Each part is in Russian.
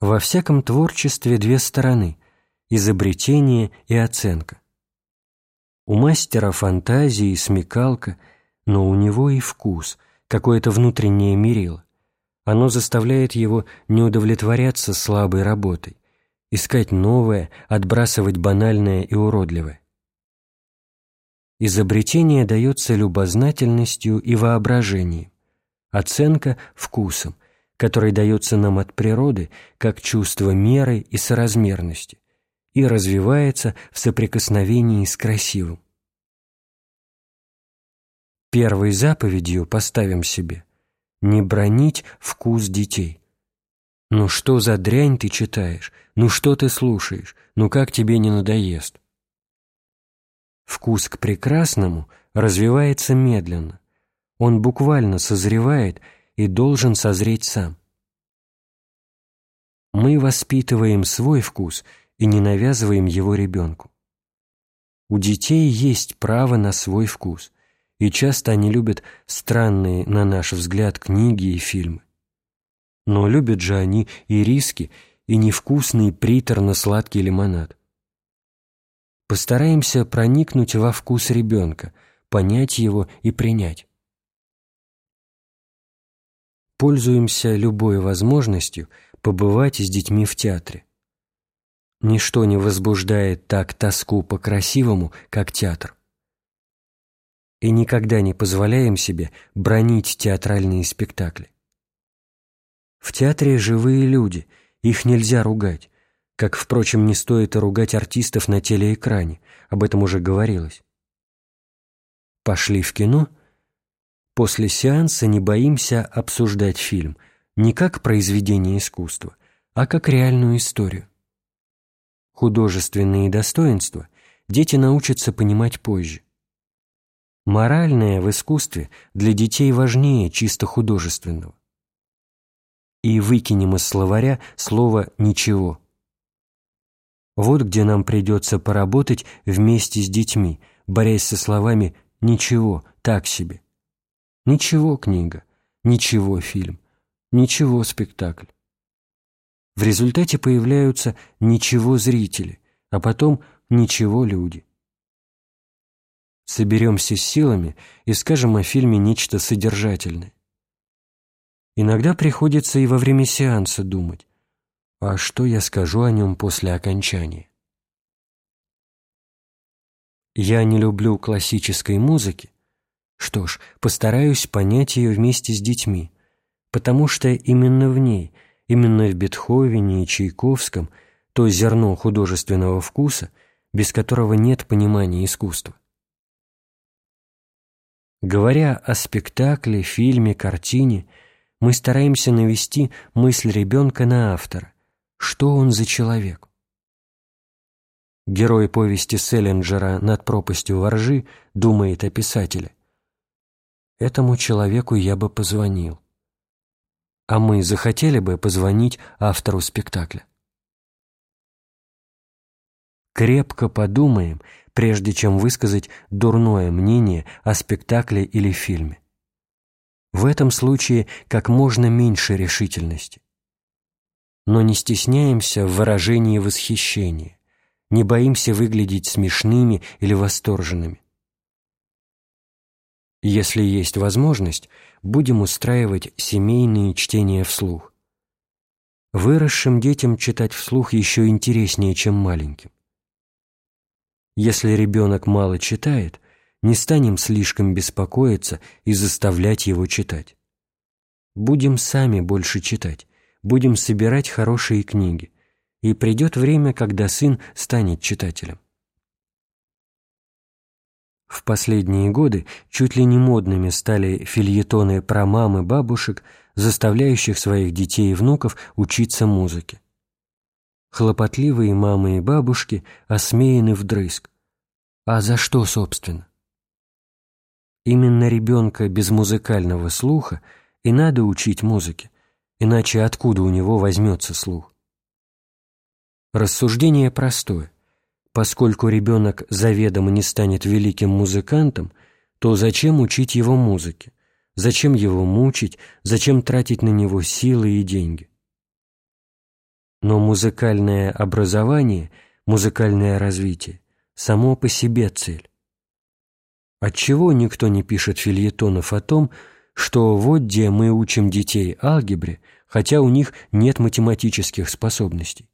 Во всяком творчестве две стороны – изобретение и оценка. У мастера фантазии смекалка, но у него и вкус, какое-то внутреннее мерило. Оно заставляет его не удовлетворяться слабой работой, искать новое, отбрасывать банальное и уродливое. Изобретение дается любознательностью и воображением, оценка – вкусом, который дается нам от природы как чувство меры и соразмерности, и развивается в соприкосновении с красивым. Первой заповедью поставим себе «не бронить вкус детей». «Ну что за дрянь ты читаешь? Ну что ты слушаешь? Ну как тебе не надоест?» Вкус к прекрасному развивается медленно. Он буквально созревает и должен созреть сам. Мы воспитываем свой вкус и не навязываем его ребенку. У детей есть право на свой вкус, и часто они любят странные, на наш взгляд, книги и фильмы. Но любят же они и риски, и невкусный приторно-сладкий лимонад. Постараемся проникнуть во вкус ребенка, понять его и принять. Пользуемся любой возможностью побывать с детьми в театре. Ничто не возбуждает так тоску по красивому, как театр. И никогда не позволяем себе бронить театральные спектакли. В театре живые люди, их нельзя ругать, как, впрочем, не стоит и ругать артистов на телеэкране, об этом уже говорилось. Пошли в кино? После сеанса не боимся обсуждать фильм не как произведение искусства, а как реальную историю. Художественные достоинства дети научатся понимать позже. Моральное в искусстве для детей важнее чисто художественного. И выкинем из словаря слово «ничего». Вот где нам придется поработать вместе с детьми, борясь со словами «ничего, так себе». Ничего книга, ничего фильм, ничего спектакль. В результате появляются ничего зрители, а потом ничего люди. Соберемся с силами и скажем о фильме нечто содержательное. Иногда приходится и во время сеанса думать, а что я скажу о нем после окончания? Я не люблю классической музыки. Что ж, постараюсь понять ее вместе с детьми, потому что именно в ней, именно в Бетховене и Чайковском то зерно художественного вкуса, без которого нет понимания искусства. Говоря о спектакле, фильме, картине, мы стараемся навести мысль ребенка на автора, что он за человек? Герой повести Селлинджера «Над пропастью воржи» думает о писателе. Этому человеку я бы позвонил. А мы захотели бы позвонить автору спектакля. Крепко подумаем, прежде чем высказать дурное мнение о спектакле или фильме. В этом случае как можно меньше решительности но не стесняемся в выражении восхищения, не боимся выглядеть смешными или восторженными. Если есть возможность, будем устраивать семейные чтения вслух. Выросшим детям читать вслух еще интереснее, чем маленьким. Если ребенок мало читает, не станем слишком беспокоиться и заставлять его читать. Будем сами больше читать, будем собирать хорошие книги, и придет время, когда сын станет читателем. В последние годы чуть ли не модными стали фильетоны про мам и бабушек, заставляющих своих детей и внуков учиться музыке. Хлопотливые мамы и бабушки осмеяны вдрызг. А за что, собственно? Именно ребенка без музыкального слуха и надо учить музыке, иначе откуда у него возьмется слух? Рассуждение простое. Поскольку ребенок заведомо не станет великим музыкантом, то зачем учить его музыке? Зачем его мучить? Зачем тратить на него силы и деньги? Но музыкальное образование, музыкальное развитие – само по себе цель. Отчего никто не пишет фильетонов о том, что вот где мы учим детей алгебре, хотя у них нет математических способностей?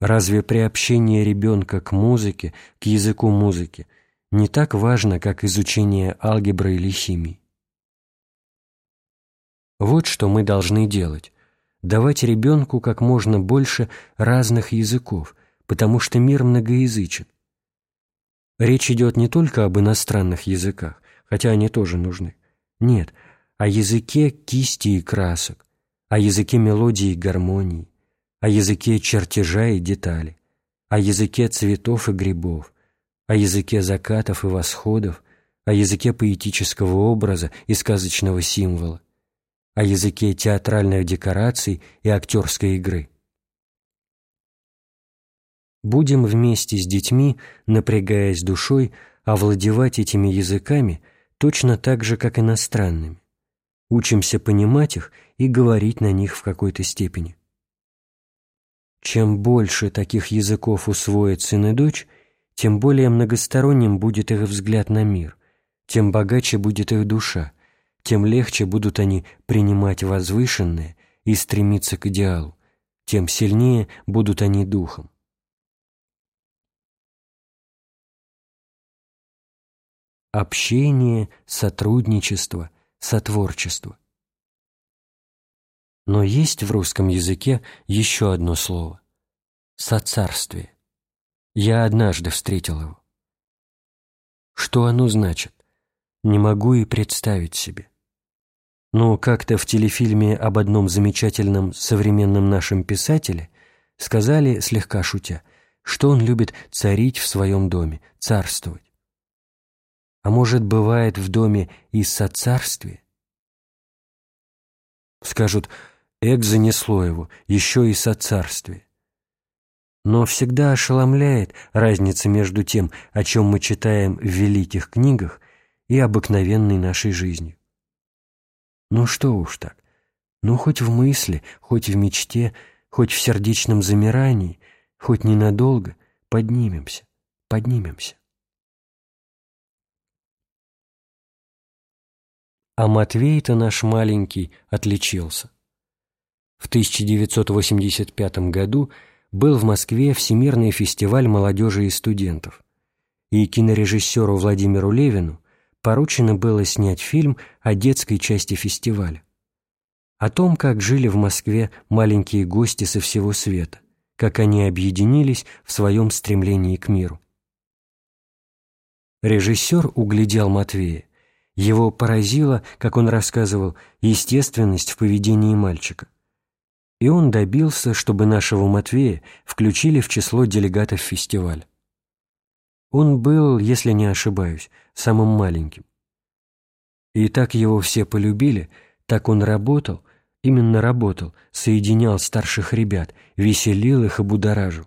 Разве приобщение ребенка к музыке, к языку музыки, не так важно, как изучение алгебры или химии? Вот что мы должны делать – давать ребенку как можно больше разных языков, потому что мир многоязычен. Речь идет не только об иностранных языках, хотя они тоже нужны. Нет, о языке кисти и красок, о языке мелодии и гармонии, о языке чертежа и детали, о языке цветов и грибов, о языке закатов и восходов, о языке поэтического образа и сказочного символа, о языке театральных декораций и актерской игры. Будем вместе с детьми, напрягаясь душой, овладевать этими языками точно так же, как иностранными. Учимся понимать их и говорить на них в какой-то степени. Чем больше таких языков усвоит сын и дочь, тем более многосторонним будет их взгляд на мир, тем богаче будет их душа, тем легче будут они принимать возвышенное и стремиться к идеалу, тем сильнее будут они духом. Общение, сотрудничество, сотворчество – но есть в русском языке еще одно слово – «соцарствие». Я однажды встретил его. Что оно значит? Не могу и представить себе. Но как-то в телефильме об одном замечательном современном нашем писателе сказали, слегка шутя, что он любит царить в своем доме, царствовать. А может, бывает в доме и соцарствие? Скажут – Эк занесло его, еще и соцарствие. Но всегда ошеломляет разница между тем, о чем мы читаем в великих книгах, и обыкновенной нашей жизнью. Ну что уж так, ну хоть в мысли, хоть в мечте, хоть в сердечном замирании, хоть ненадолго поднимемся, поднимемся. А Матвей-то наш маленький отличился. В 1985 году был в Москве Всемирный фестиваль молодежи и студентов, и кинорежиссеру Владимиру Левину поручено было снять фильм о детской части фестиваля. О том, как жили в Москве маленькие гости со всего света, как они объединились в своем стремлении к миру. Режиссер углядел Матвея. Его поразило, как он рассказывал, естественность в поведении мальчика и он добился, чтобы нашего Матвея включили в число делегатов фестиваля. Он был, если не ошибаюсь, самым маленьким. И так его все полюбили, так он работал, именно работал, соединял старших ребят, веселил их и будоражил.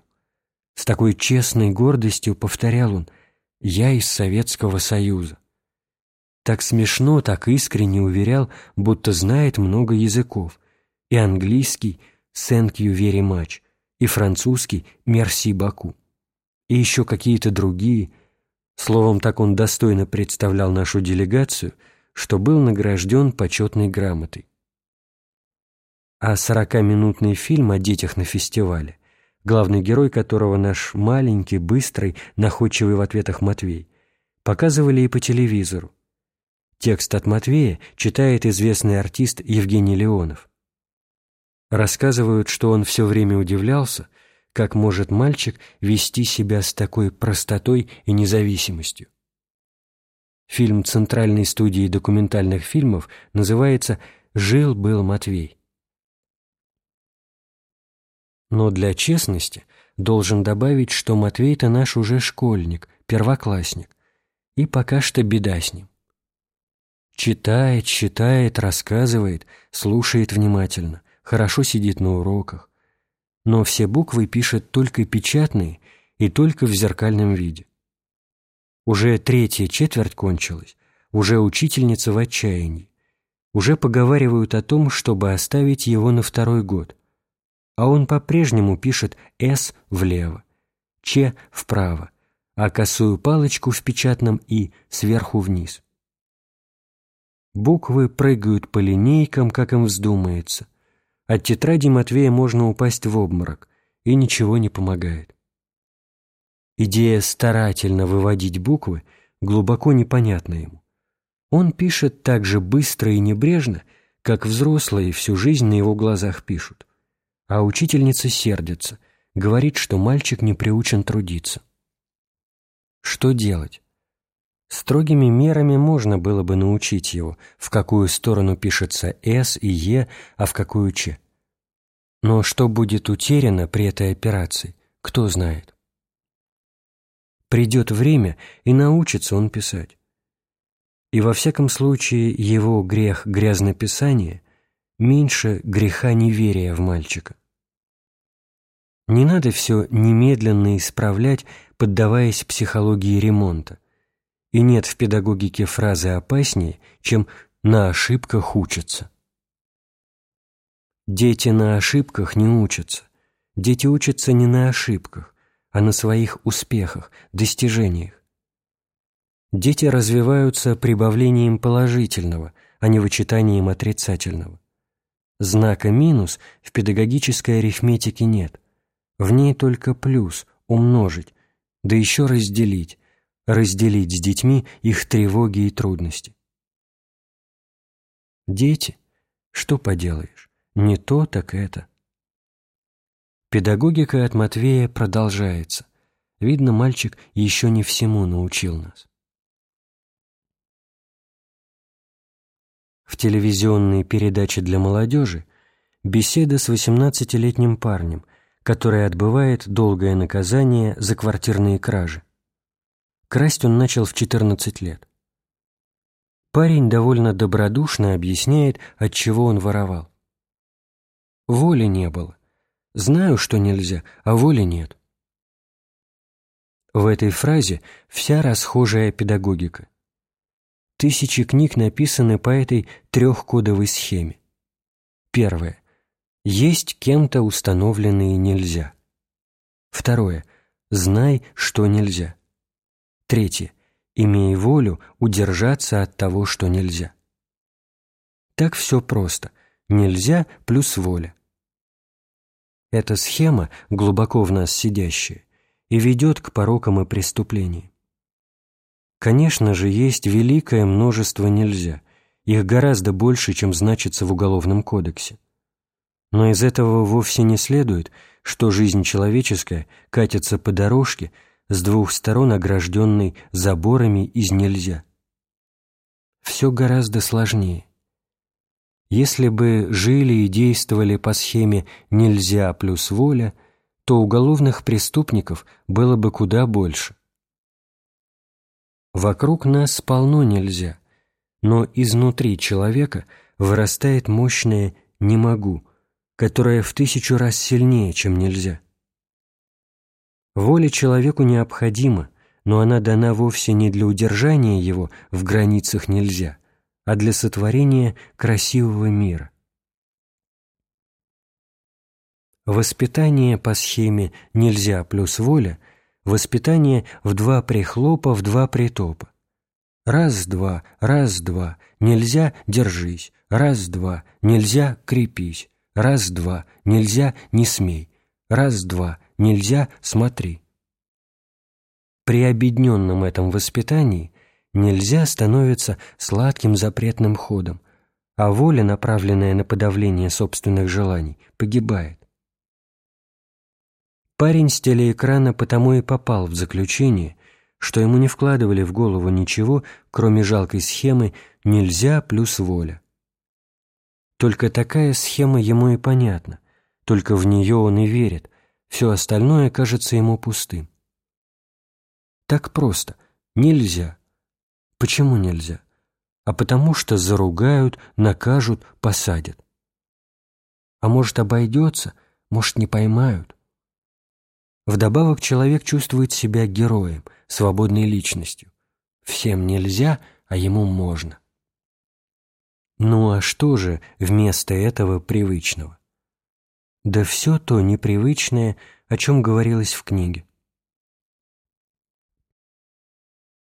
С такой честной гордостью повторял он «Я из Советского Союза». Так смешно, так искренне уверял, будто знает много языков, и английский «Thank you very much», и французский «Merci beaucoup», и еще какие-то другие. Словом, так он достойно представлял нашу делегацию, что был награжден почетной грамотой. А сорокаминутный фильм о детях на фестивале, главный герой которого наш маленький, быстрый, находчивый в ответах Матвей, показывали и по телевизору. Текст от Матвея читает известный артист Евгений Леонов. Рассказывают, что он все время удивлялся, как может мальчик вести себя с такой простотой и независимостью. Фильм Центральной студии документальных фильмов называется «Жил-был Матвей». Но для честности должен добавить, что Матвей-то наш уже школьник, первоклассник, и пока что беда с ним. Читает, читает, рассказывает, слушает внимательно, хорошо сидит на уроках, но все буквы пишет только печатные и только в зеркальном виде. Уже третья четверть кончилась, уже учительница в отчаянии, уже поговаривают о том, чтобы оставить его на второй год. а он по-прежнему пишет «С» влево, «Ч» вправо, а косую палочку в печатном «И» сверху вниз. Буквы прыгают по линейкам, как им вздумается. От тетради Матвея можно упасть в обморок, и ничего не помогает. Идея старательно выводить буквы глубоко непонятна ему. Он пишет так же быстро и небрежно, как взрослые всю жизнь на его глазах пишут. А учительница сердится, говорит, что мальчик не приучен трудиться. Что делать? Строгими мерами можно было бы научить его, в какую сторону пишется «С» и «Е», а в какую «Ч». Но что будет утеряно при этой операции, кто знает. Придет время, и научится он писать. И во всяком случае его грех грязнописания меньше греха неверия в мальчика. Не надо все немедленно исправлять, поддаваясь психологии ремонта. И нет в педагогике фразы опаснее, чем «на ошибках учатся». Дети на ошибках не учатся. Дети учатся не на ошибках, а на своих успехах, достижениях. Дети развиваются прибавлением положительного, а не вычитанием отрицательного. Знака «минус» в педагогической арифметике нет. В ней только плюс, умножить, да еще разделить, разделить с детьми их тревоги и трудности. Дети, что поделаешь, не то, так это. Педагогика от Матвея продолжается. Видно, мальчик еще не всему научил нас. В телевизионной передаче для молодежи беседа с 18-летним парнем, который отбывает долгое наказание за квартирные кражи. Красть он начал в 14 лет. Парень довольно добродушно объясняет, от чего он воровал. Воли не было. Знаю, что нельзя, а воли нет. В этой фразе вся расхожая педагогика. Тысячи книг написаны по этой трехкодовой схеме. Первое. Есть кем-то установленные нельзя. Второе. Знай, что нельзя. Третье. Имей волю удержаться от того, что нельзя. Так все просто. Нельзя плюс воля. Эта схема глубоко в нас сидящая и ведет к порокам и преступлениям. Конечно же, есть великое множество нельзя, их гораздо больше, чем значится в Уголовном кодексе. Но из этого вовсе не следует, что жизнь человеческая катится по дорожке с двух сторон огражденной заборами из нельзя. Все гораздо сложнее. Если бы жили и действовали по схеме «нельзя плюс воля», то уголовных преступников было бы куда больше. Вокруг нас полно нельзя, но изнутри человека вырастает мощное «не могу», которое в тысячу раз сильнее, чем нельзя. Воля человеку необходима, но она дана вовсе не для удержания его в границах нельзя, а для сотворения красивого мира. Воспитание по схеме «нельзя плюс воля» Воспитание в два прихлопа, в два притопа. Раз-два, раз-два, нельзя – держись. Раз-два, нельзя – крепись. Раз-два, нельзя – не смей. Раз-два, нельзя – смотри. При объединенном этом воспитании нельзя становится сладким запретным ходом, а воля, направленная на подавление собственных желаний, погибает. Парень с телеэкрана потому и попал в заключение, что ему не вкладывали в голову ничего, кроме жалкой схемы «нельзя плюс воля». Только такая схема ему и понятна, только в нее он и верит, все остальное кажется ему пустым. Так просто. Нельзя. Почему нельзя? А потому что заругают, накажут, посадят. А может, обойдется, может, не поймают. Вдобавок человек чувствует себя героем, свободной личностью. Всем нельзя, а ему можно. Ну а что же вместо этого привычного? Да все то непривычное, о чем говорилось в книге.